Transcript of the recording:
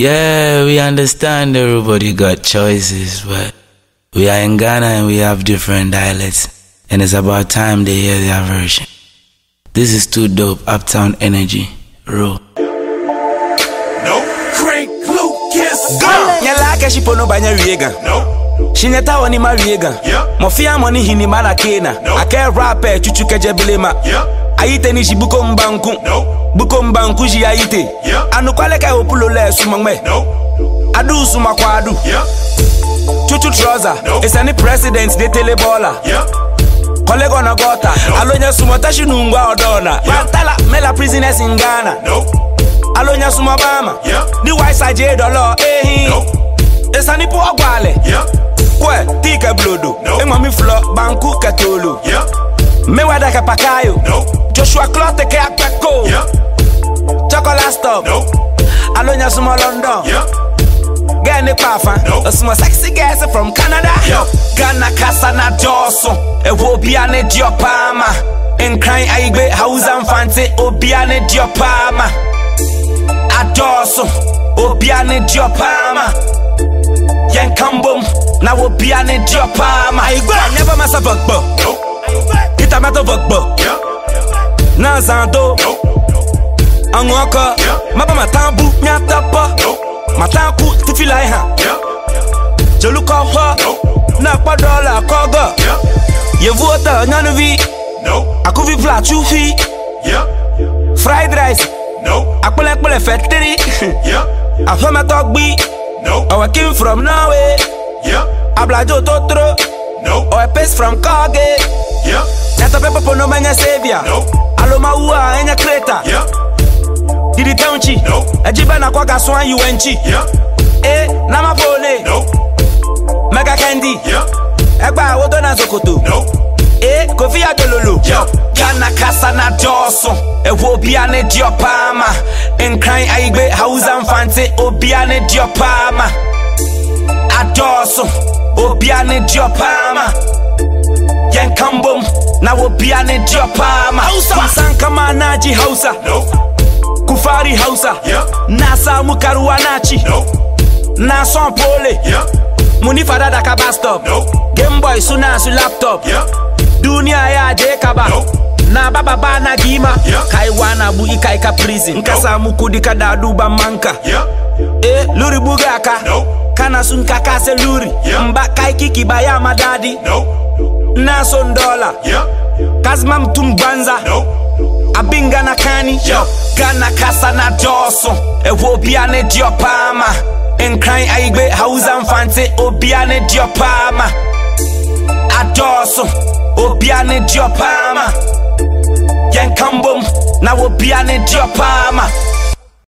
Yeah, we understand everybody got choices, but we are in Ghana and we have different dialects, and it's about time they hear their version. This is too dope, Uptown Energy, raw. No. Crank Lucas. nyɛla kɛshi pono banya wiega No. shinyata wani ma wiega Yeah. mɔfia mɔni hini mana kena No. akɛ rapɛ eh, cucu kɛjɛ bilema Yeah. Ayite ni si buko mbanku buko mbanku ayite Yeah. anukwale kɛ opulo sumɔŋmɛ No. adu suma kɔ adu cucu trouser No. esani president de tele bɔla Yeah. kɔlɛgɔ na gɔta No. alonya sumɔta si nungwa ɔdɔna Yeah. pantala mela prisoners in ghana No. alonya suma bama Yeah. ni je dɔlɔ ehin No. esani po Yeah. kwe tika blodo No. engwami flo banku katolo mewada ka pakayo No. Joshua clote ke akpeko Yeah. chocolate stop No. alonya sumo london Yeah. girl ni pafa No. osimo sexy girls from canada Yeah. ghana kasa na dɔɔso ɛwɔ obia ne diɔ paama nkran ayigbe hausa mfante obia ne diɔ paama adɔɔso obia ne diɔ paama yɛnka mbom na obia ne diɔ paama anyɛba masa vɔgbɔ No. itamato vɔgbɔ Yeah. na zando No. aŋɔkɔ Yeah. Maba matambu nyatapɔ No. matanku tifila ha Yeah. jolukɔ hɔ No. na kpɔdɔ la kɔgɔ Yeah. yevuwo tɔ nyɔnuvi No. akuvi tsufi Yeah. fried rice fɛtiri Yeah. aƒemetɔ gbi ɔwɛ king from norway totro No. ɔwɛ paste from kɔge Natope popo no menye savior nope. Aloma uwa enye kreta yeah. Didi teunchi nope. Ejibe na kwa gaswa yuenchi yeah. E, nama pole nope. Mega candy yeah. Egba odo na zokoto nope. E, kofi ya tololo yeah. Ghana kasa na dɔɔso ɛwɔ obia ne deɛ paa ma nkran ayigbe hausa mfante obia ne deɛ paa ma adɔɔso obia ne deɛ paa ma yɛnka mbom na obia ne diɔ paama kusankama naji hausa. No. kufari hausa. Na samu karuwa naci No. na son pole. Muni fada da ka bus stop. No. game boy suna su laptop. Yeah. duniya ya je ka ba No. na baba ba na gima. Kai wana bu ikai ka prison. Ka samu kudi ka da duba manka. Yeah. eh luri buga ka kana sun ka kase luri. Mba kai kiki ba ya madadi naso ndola. Kazima mtu mbanza. Abingana kani. Gana kasa na joso ɛwɔ bia ne deɛ paama nkran ayigbe hausa mfante. Obia ne deɛ paama adɔɔso obia ne deɛ paama yɛnka mbom na bia ne deɛ paama